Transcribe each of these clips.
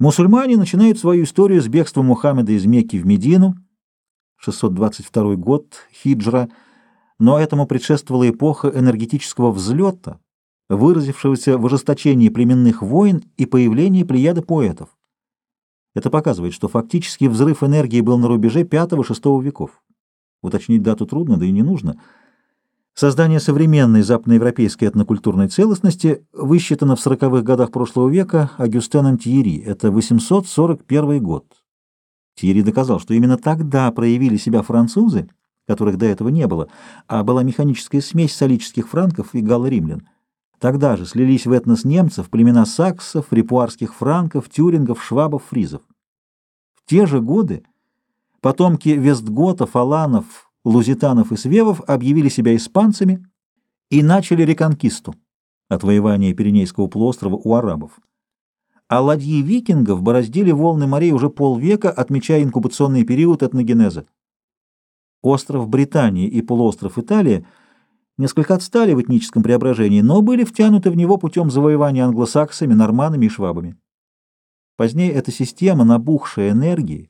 Мусульмане начинают свою историю с бегства Мухаммеда из Мекки в Медину, 622 год, хиджра, но этому предшествовала эпоха энергетического взлета, выразившегося в ожесточении племенных войн и появлении плеяды поэтов. Это показывает, что фактически взрыв энергии был на рубеже V-VI веков. Уточнить дату трудно, да и не нужно – Создание современной западноевропейской этнокультурной целостности высчитано в 40-х годах прошлого века Агюстеном Тьерри, это 841 год. Тьерри доказал, что именно тогда проявили себя французы, которых до этого не было, а была механическая смесь солических франков и галло-римлян. Тогда же слились в этнос немцев племена саксов, репуарских франков, тюрингов, швабов, фризов. В те же годы потомки вестготов, аланов, лузитанов и свевов объявили себя испанцами и начали реконкисту, отвоевание Пиренейского полуострова у арабов. А ладьи викингов бороздили волны морей уже полвека, отмечая инкубационный период этногенеза. Остров Британии и полуостров Италия несколько отстали в этническом преображении, но были втянуты в него путем завоевания англосаксами, норманами и швабами. Позднее эта система, набухшая энергией,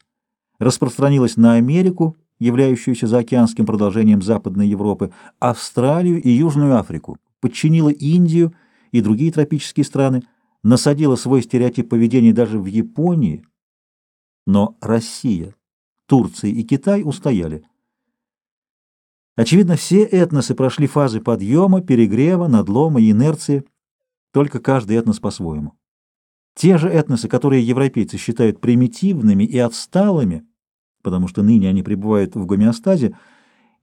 распространилась на Америку являющуюся заокеанским продолжением Западной Европы, Австралию и Южную Африку, подчинила Индию и другие тропические страны, насадила свой стереотип поведения даже в Японии, но Россия, Турция и Китай устояли. Очевидно, все этносы прошли фазы подъема, перегрева, надлома и инерции, только каждый этнос по-своему. Те же этносы, которые европейцы считают примитивными и отсталыми, потому что ныне они пребывают в гомеостазе,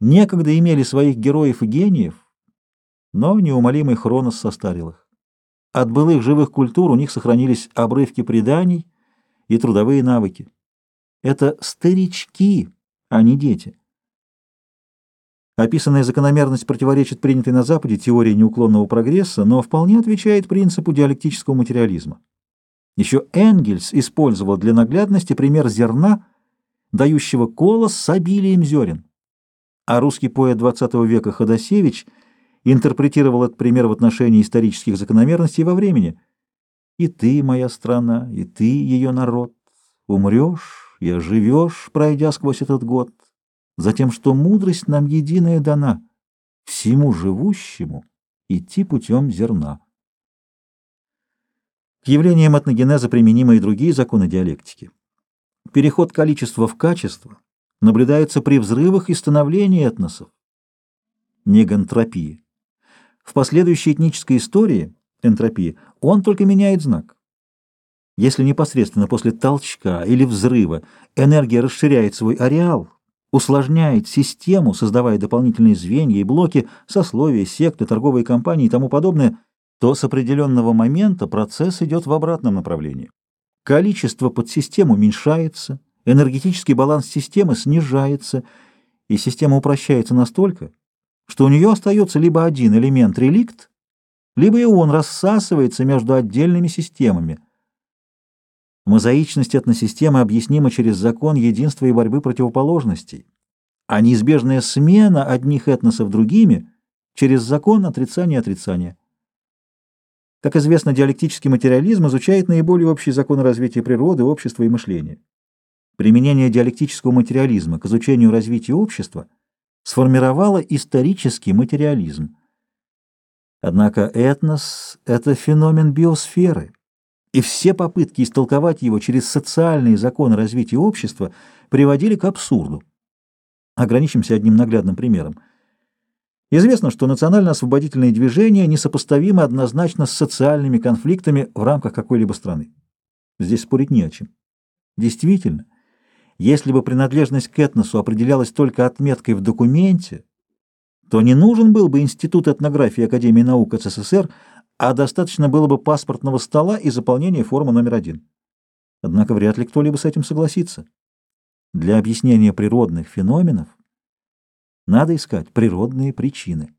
некогда имели своих героев и гениев, но неумолимый Хронос состарил их. От былых живых культур у них сохранились обрывки преданий и трудовые навыки. Это старички, а не дети. Описанная закономерность противоречит принятой на Западе теории неуклонного прогресса, но вполне отвечает принципу диалектического материализма. Еще Энгельс использовал для наглядности пример зерна – дающего колос с обилием зерен. А русский поэт XX века Ходосевич интерпретировал этот пример в отношении исторических закономерностей во времени. «И ты, моя страна, и ты, ее народ, умрешь и оживешь, пройдя сквозь этот год, затем, что мудрость нам единая дана, всему живущему идти путем зерна». К явлениям этногенеза применимы и другие законы диалектики. Переход количества в качество наблюдается при взрывах и становлении этносов. Негантропии. В последующей этнической истории, энтропии, он только меняет знак. Если непосредственно после толчка или взрыва энергия расширяет свой ареал, усложняет систему, создавая дополнительные звенья и блоки, сословия, секты, торговые компании и тому подобное, то с определенного момента процесс идет в обратном направлении. Количество подсистем уменьшается, энергетический баланс системы снижается, и система упрощается настолько, что у нее остается либо один элемент реликт, либо и он рассасывается между отдельными системами. Мозаичность этносистемы объяснима через закон единства и борьбы противоположностей, а неизбежная смена одних этносов другими через закон отрицания отрицания. Как известно, диалектический материализм изучает наиболее общие законы развития природы, общества и мышления. Применение диалектического материализма к изучению развития общества сформировало исторический материализм. Однако этнос — это феномен биосферы, и все попытки истолковать его через социальные законы развития общества приводили к абсурду. Ограничимся одним наглядным примером — Известно, что национально-освободительные движения несопоставимы однозначно с социальными конфликтами в рамках какой-либо страны. Здесь спорить не о чем. Действительно, если бы принадлежность к этносу определялась только отметкой в документе, то не нужен был бы Институт этнографии Академии наук СССР, а достаточно было бы паспортного стола и заполнения формы номер один. Однако вряд ли кто-либо с этим согласится. Для объяснения природных феноменов надо искать природные причины.